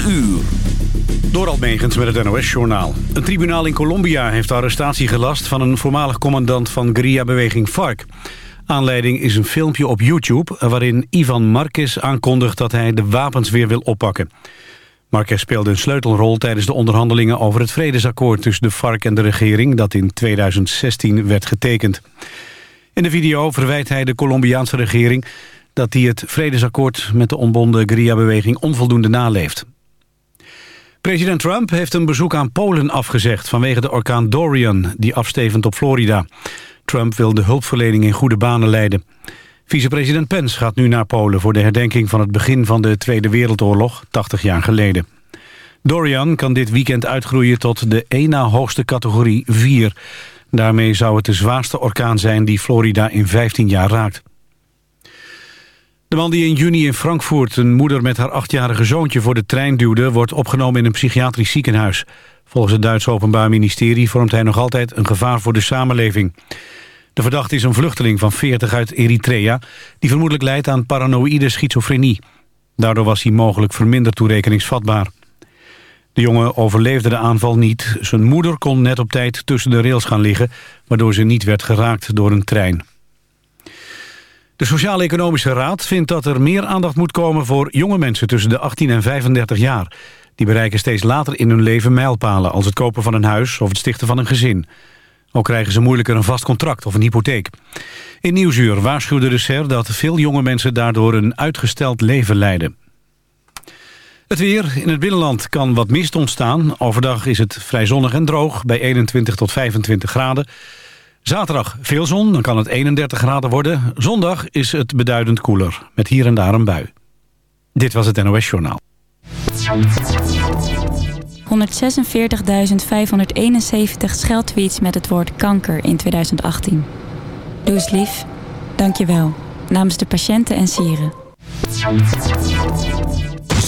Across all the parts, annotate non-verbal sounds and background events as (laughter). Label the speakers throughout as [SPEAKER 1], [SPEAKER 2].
[SPEAKER 1] 4 uur.
[SPEAKER 2] Door met het NOS-journaal. Een tribunaal in Colombia heeft arrestatie gelast... van een voormalig commandant van guerrilla-beweging FARC. Aanleiding is een filmpje op YouTube... waarin Ivan Marquez aankondigt dat hij de wapens weer wil oppakken. Marquez speelde een sleutelrol tijdens de onderhandelingen... over het vredesakkoord tussen de FARC en de regering... dat in 2016 werd getekend. In de video verwijt hij de Colombiaanse regering... dat hij het vredesakkoord met de ontbonden guerrilla-beweging onvoldoende naleeft. President Trump heeft een bezoek aan Polen afgezegd... vanwege de orkaan Dorian, die afstevend op Florida. Trump wil de hulpverlening in goede banen leiden. Vicepresident Pence gaat nu naar Polen... voor de herdenking van het begin van de Tweede Wereldoorlog, 80 jaar geleden. Dorian kan dit weekend uitgroeien tot de één na hoogste categorie 4. Daarmee zou het de zwaarste orkaan zijn die Florida in 15 jaar raakt. De man die in juni in Frankfurt een moeder met haar achtjarige zoontje voor de trein duwde... wordt opgenomen in een psychiatrisch ziekenhuis. Volgens het Duitse Openbaar Ministerie vormt hij nog altijd een gevaar voor de samenleving. De verdachte is een vluchteling van 40 uit Eritrea... die vermoedelijk leidt aan paranoïde schizofrenie. Daardoor was hij mogelijk verminderd toerekeningsvatbaar. De jongen overleefde de aanval niet. Zijn moeder kon net op tijd tussen de rails gaan liggen... waardoor ze niet werd geraakt door een trein. De Sociaal-Economische Raad vindt dat er meer aandacht moet komen voor jonge mensen tussen de 18 en 35 jaar. Die bereiken steeds later in hun leven mijlpalen als het kopen van een huis of het stichten van een gezin. Ook krijgen ze moeilijker een vast contract of een hypotheek. In Nieuwsuur waarschuwde de SER dat veel jonge mensen daardoor een uitgesteld leven leiden. Het weer. In het binnenland kan wat mist ontstaan. Overdag is het vrij zonnig en droog bij 21 tot 25 graden. Zaterdag veel zon, dan kan het 31 graden worden. Zondag is het beduidend koeler, met hier en daar een bui. Dit was het NOS Journaal.
[SPEAKER 3] 146.571 scheldtweets met het woord kanker in 2018. Doe lief. Dank je wel. Namens de patiënten en sieren.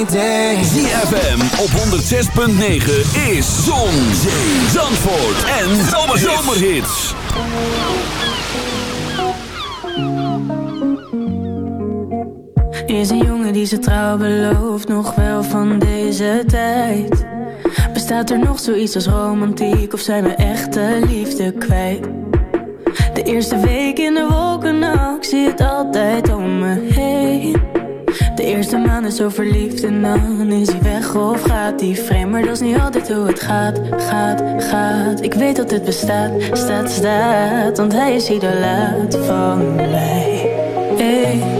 [SPEAKER 1] op 106.9 is Zon, Zee, Zandvoort en Zomerhits.
[SPEAKER 4] Is een jongen die zijn trouw belooft, nog wel van deze tijd. Bestaat er nog zoiets als romantiek of zijn we echte liefde kwijt? De eerste week in de wolken, nou, ik zie het altijd om me heen. De eerste maand is zo verliefd en dan is hij weg of gaat hij vreemd. Maar dat is niet altijd hoe het gaat, gaat, gaat. Ik weet dat het bestaat, staat, staat. Want hij is idolaat van mij. Hey.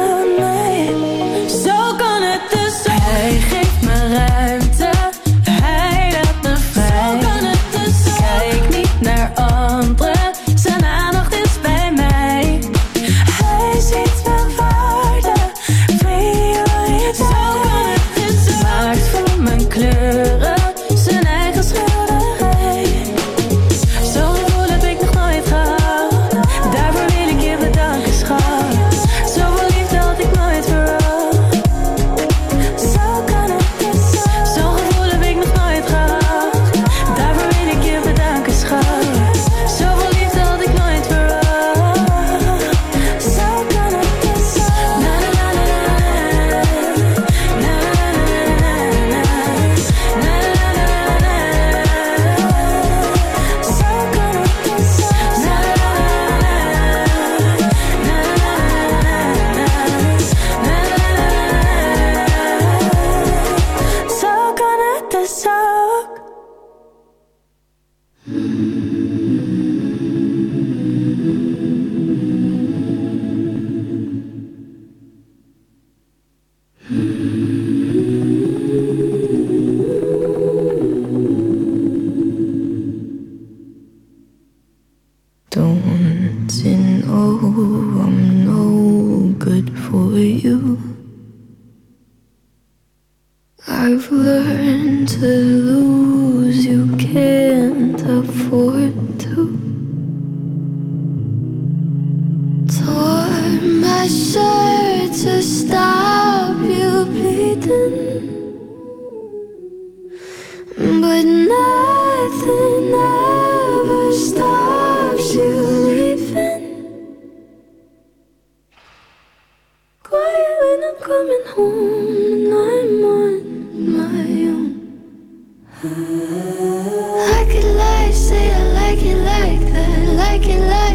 [SPEAKER 4] say I like it like that, like it like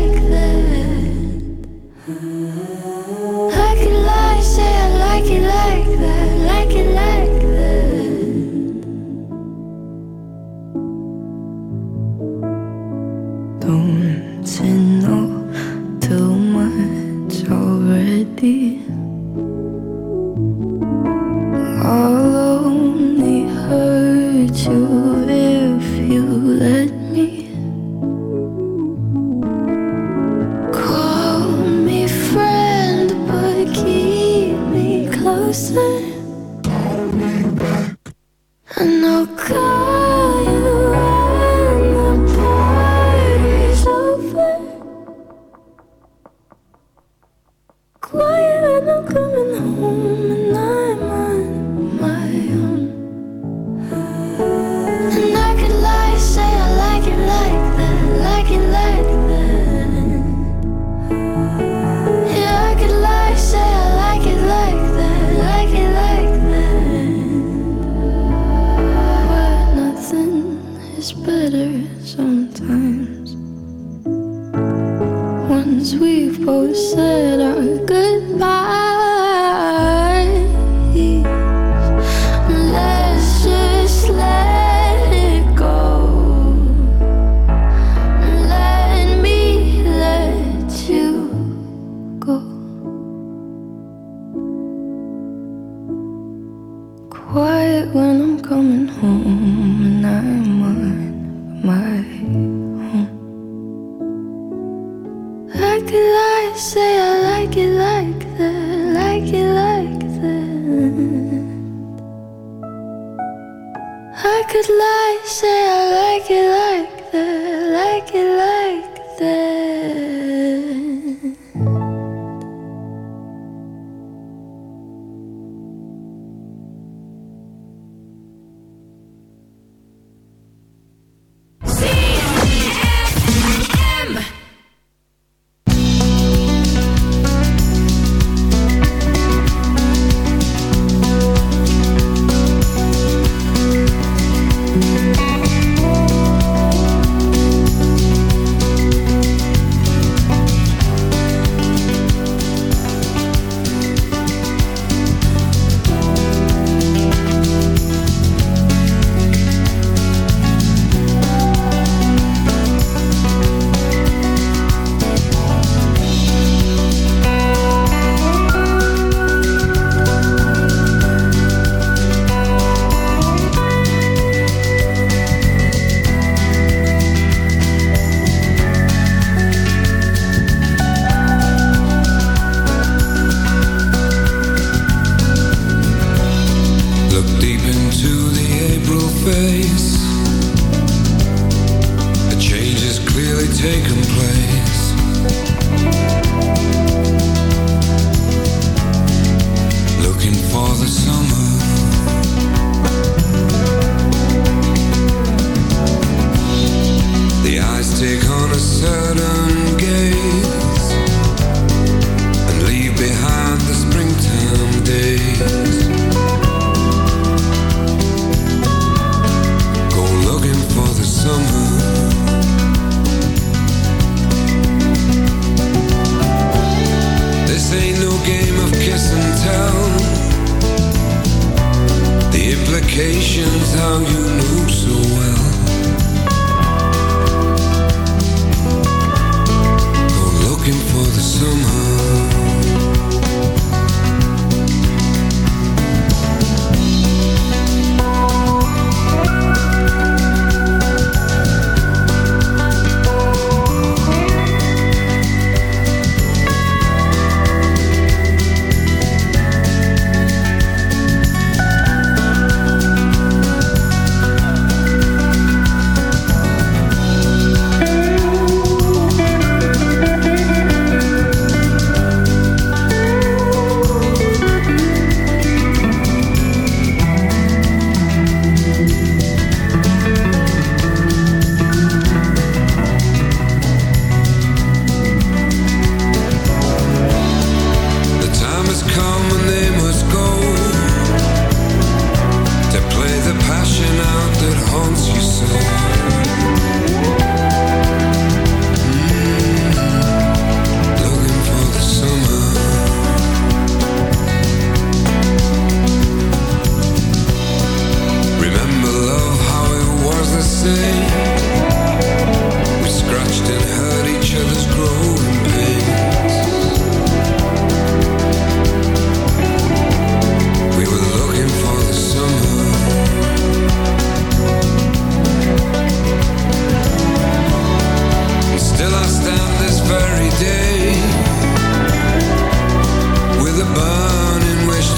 [SPEAKER 4] could lie, say I like it like this.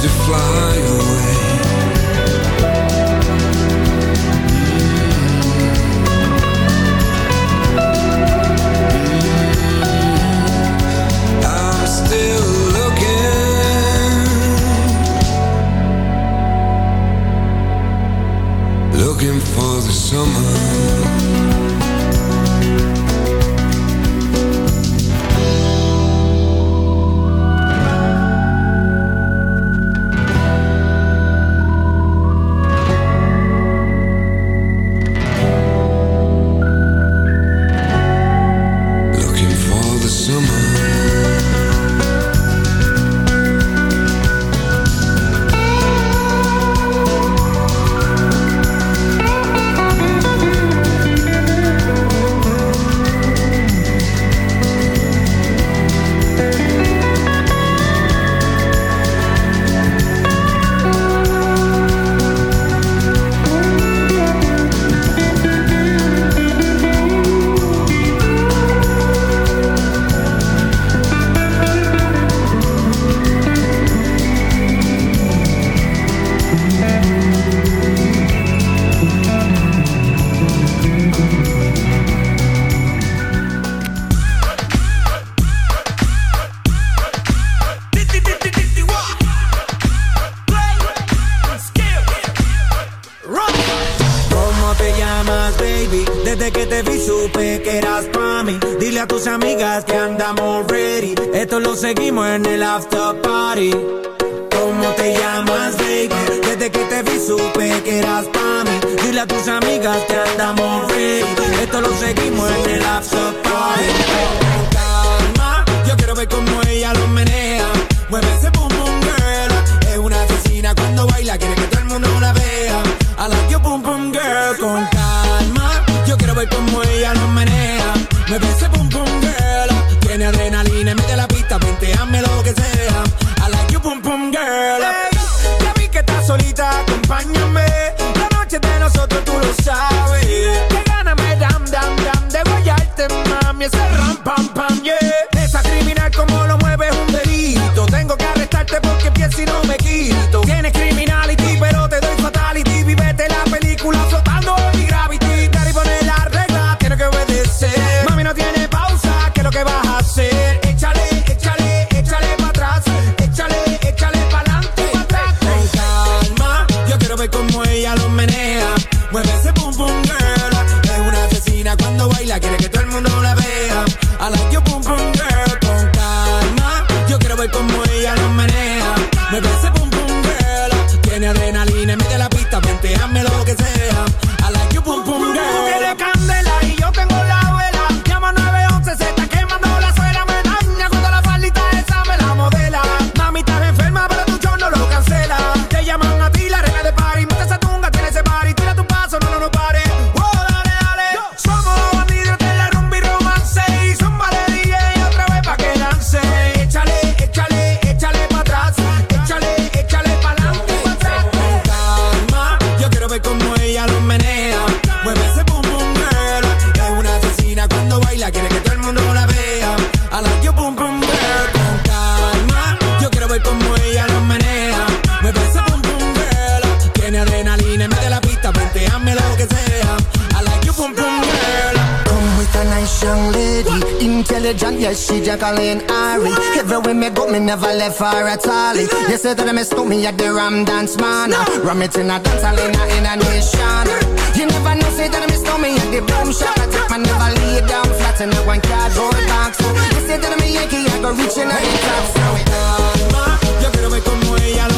[SPEAKER 4] to fly away. solo seguimos en el after party. Calma, yo quiero ver cómo ella lo
[SPEAKER 5] menea. Mueve ese boom boom girl. Es una asesina cuando baila, quiere que todo el mundo la vea. A la que boom boom girl. Con calma, yo quiero ver cómo ella lo menea. Mueve ese tally. You said that I missed me at the Ram Dance Man. Ram it in a dance hall in a, nation. You never know, say that I missed me at the Boom Shop. I take my never lay down flat in a one cardboard box. You said that I'm a Yankee, I go reaching out the top. So calma, yo quiero ver como ella lo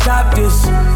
[SPEAKER 6] stop this.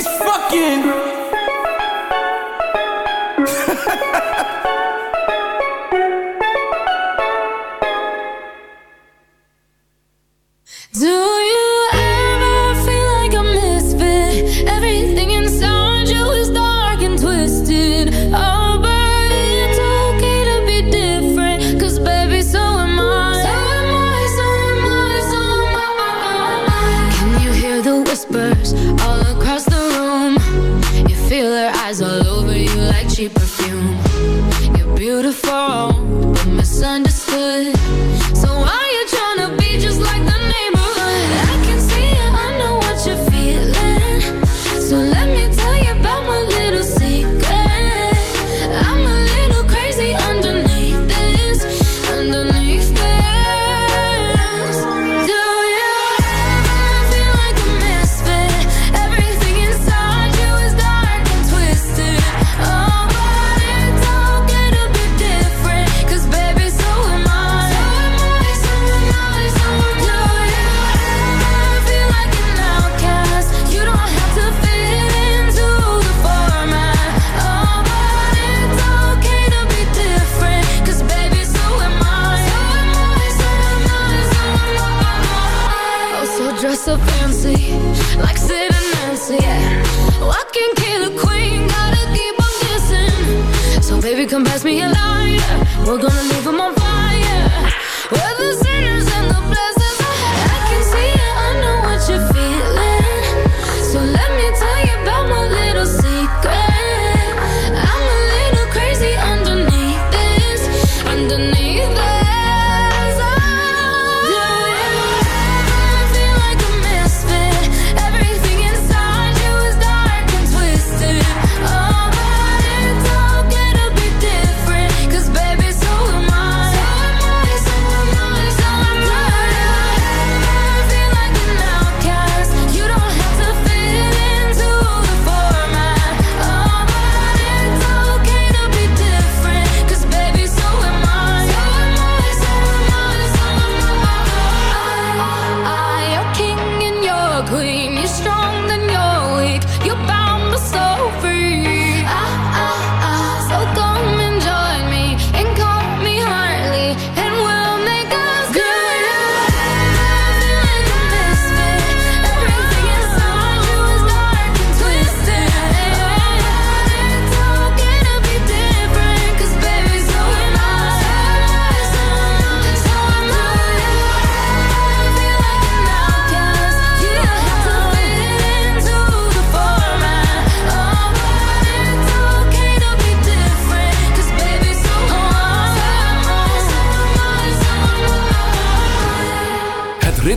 [SPEAKER 6] It's fucking. (laughs)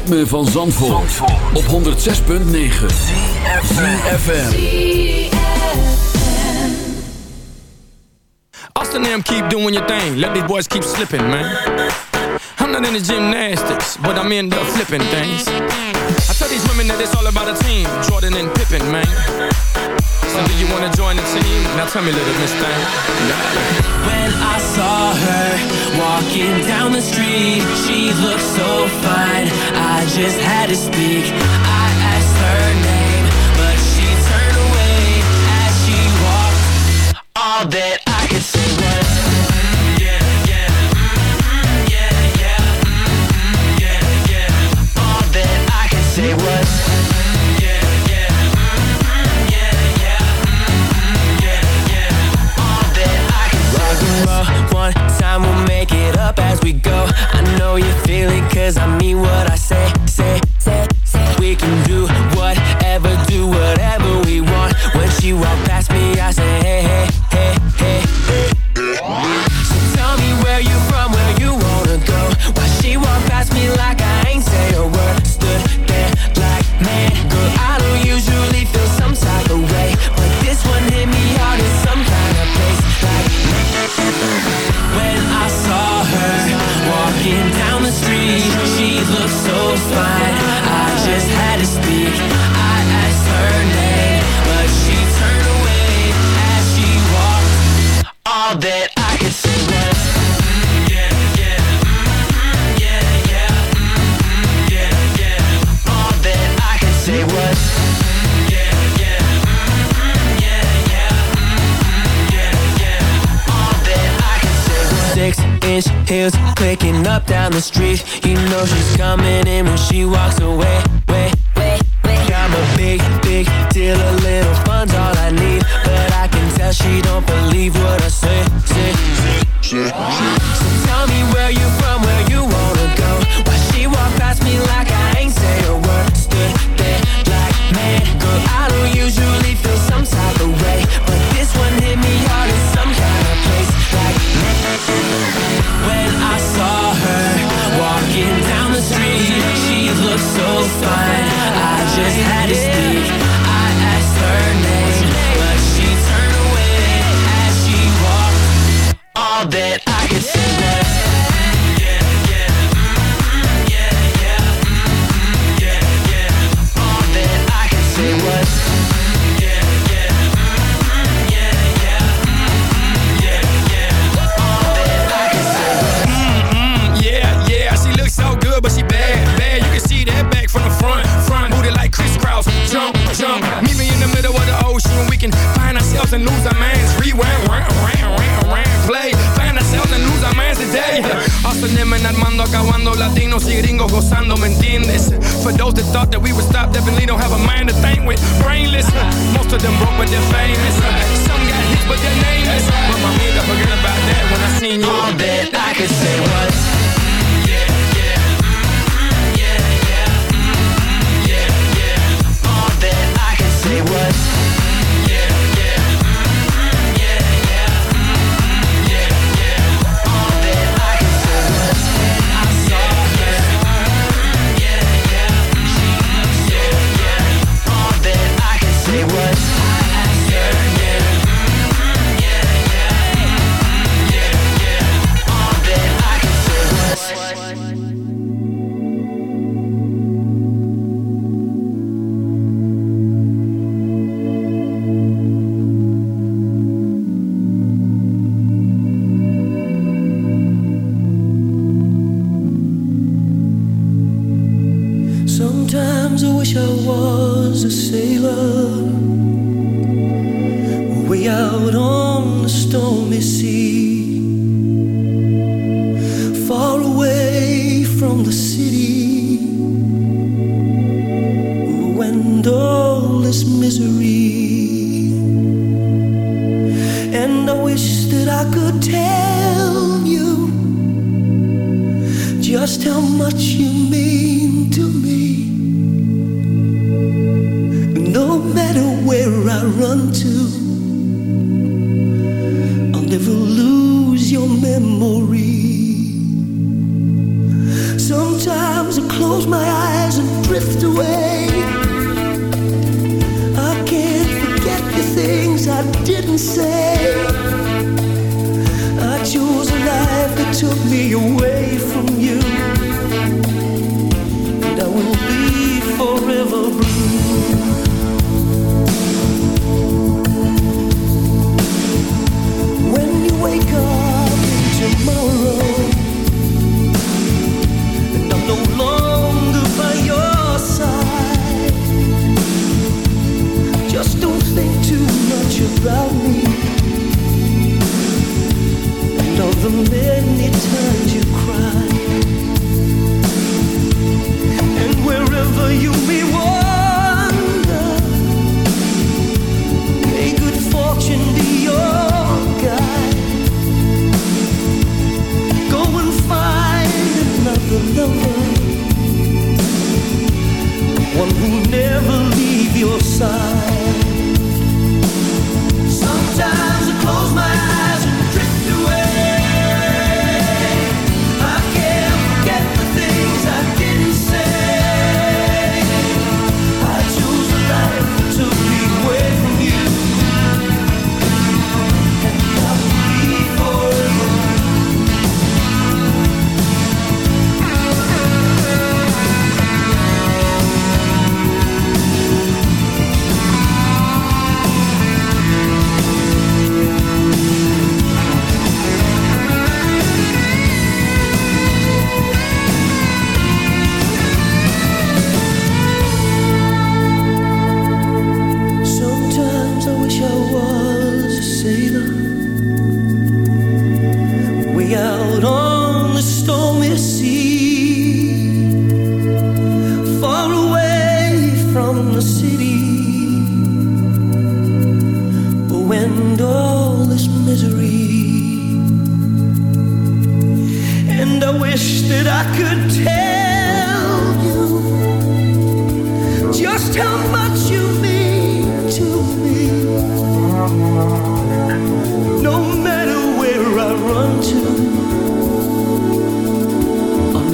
[SPEAKER 1] ritme van Zandvoort, Zandvoort. op 106.9 ZFM
[SPEAKER 7] Austin them keep doing your thing, let these boys keep slipping man. I'm not in the gymnastics, but I'm in the flipping things. I tell these women that it's all about a team, Jordan and Pippen man. So do you wanna join the team? Now tell me, little miss thing.
[SPEAKER 6] When I saw her walking down the street, she looked so fine. I just had to speak. I asked her name, but she turned away as she walked. All that I could say was. time, we'll make it up as we go. I know you feel it, cause I mean what I say, say, say, say. We can do whatever, do whatever we want. When she walk past me, bitch Heels clicking up down the street. You know she's coming in when she walks away. Wait, wait, wait I'm a big, big deal A little fun's all I need. But I can tell she don't believe what I say, say, say, say. So tell me where you from, where you wanna go. Why she walk past me like I ain't say a word?
[SPEAKER 8] just had
[SPEAKER 7] his ourselves and lose our minds. Rewind, round, round, round, round, play. Find ourselves and lose our minds today. Us and them and Armando acabando, latinos y gringos gozando, ¿me entiendes? For those that thought that we would stop, definitely don't have a mind to think with. Brainless, most of them broke but they're famous. Some got hit but their name is. But my mind, I forget about that when I seen you.
[SPEAKER 8] All that I could say was.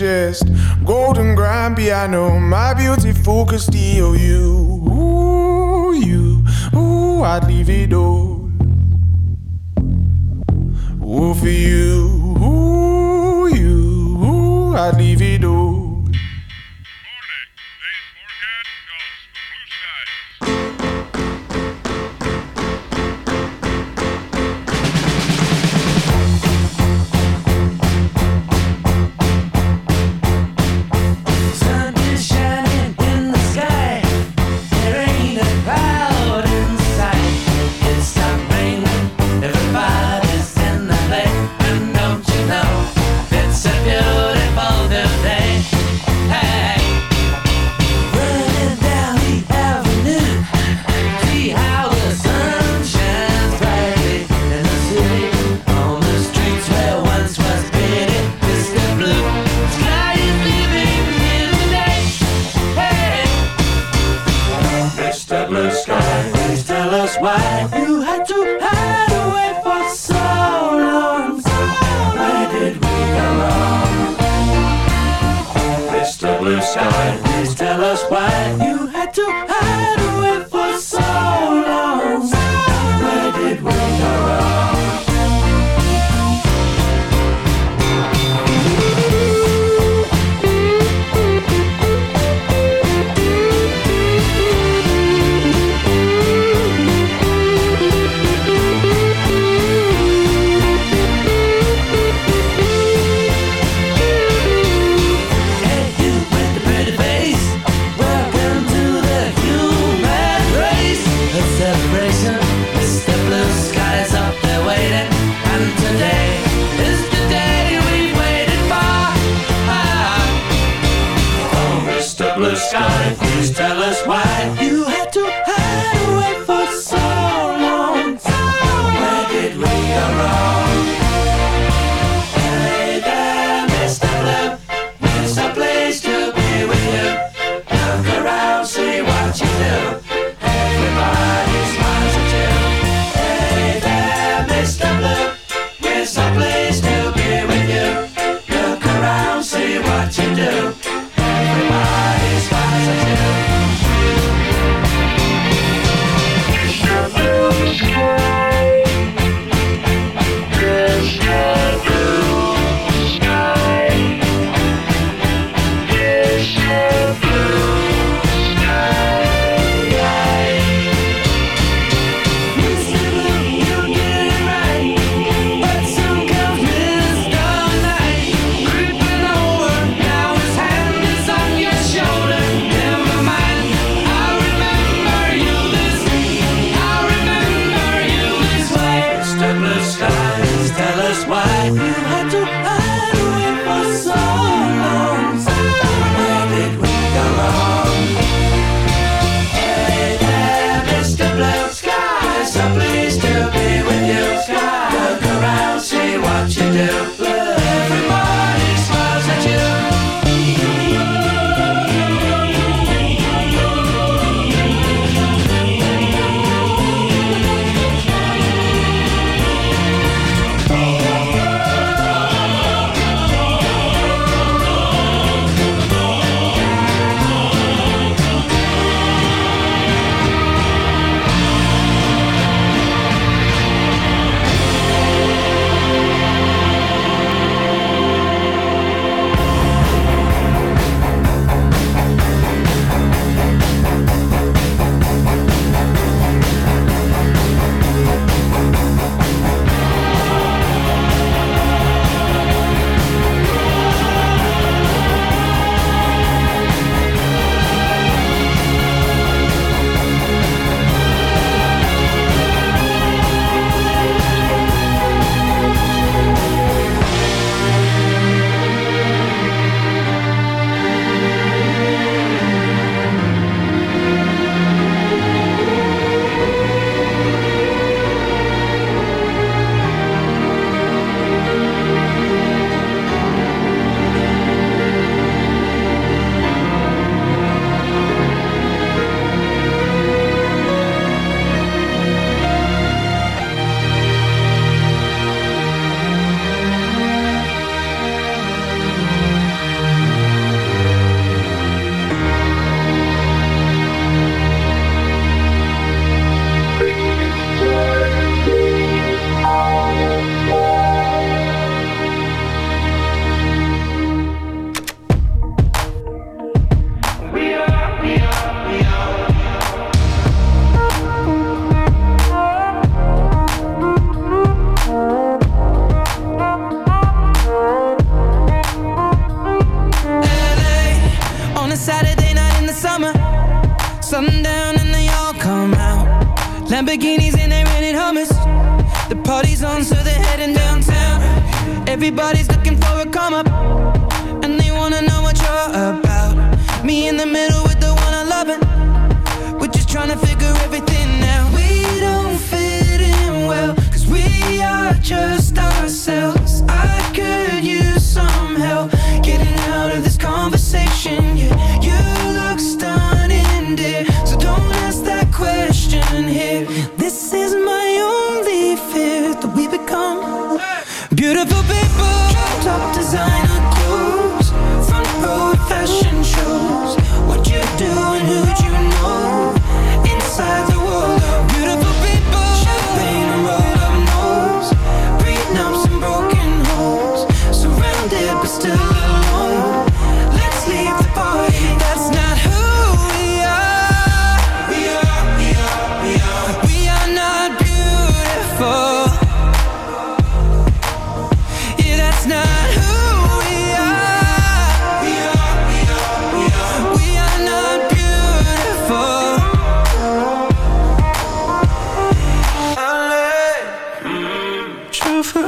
[SPEAKER 9] chest you
[SPEAKER 6] had to hide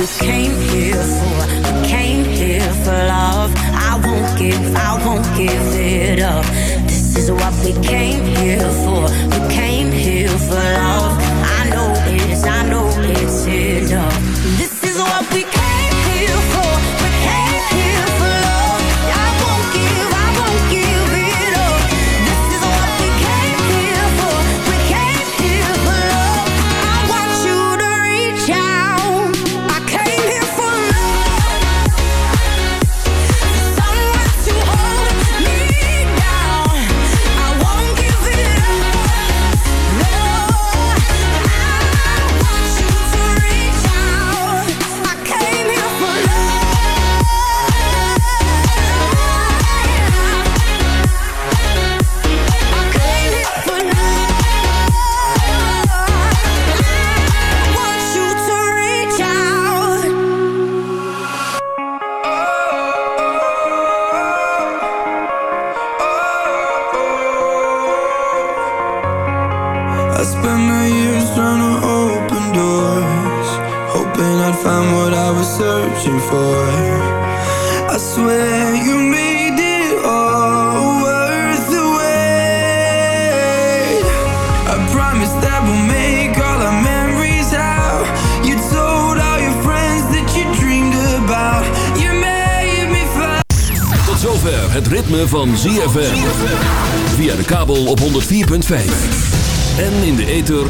[SPEAKER 10] you came here for. You came here for love. I won't give, I won't give it up. This is what we came here for. We came here for love. I know it's, I know it's enough. This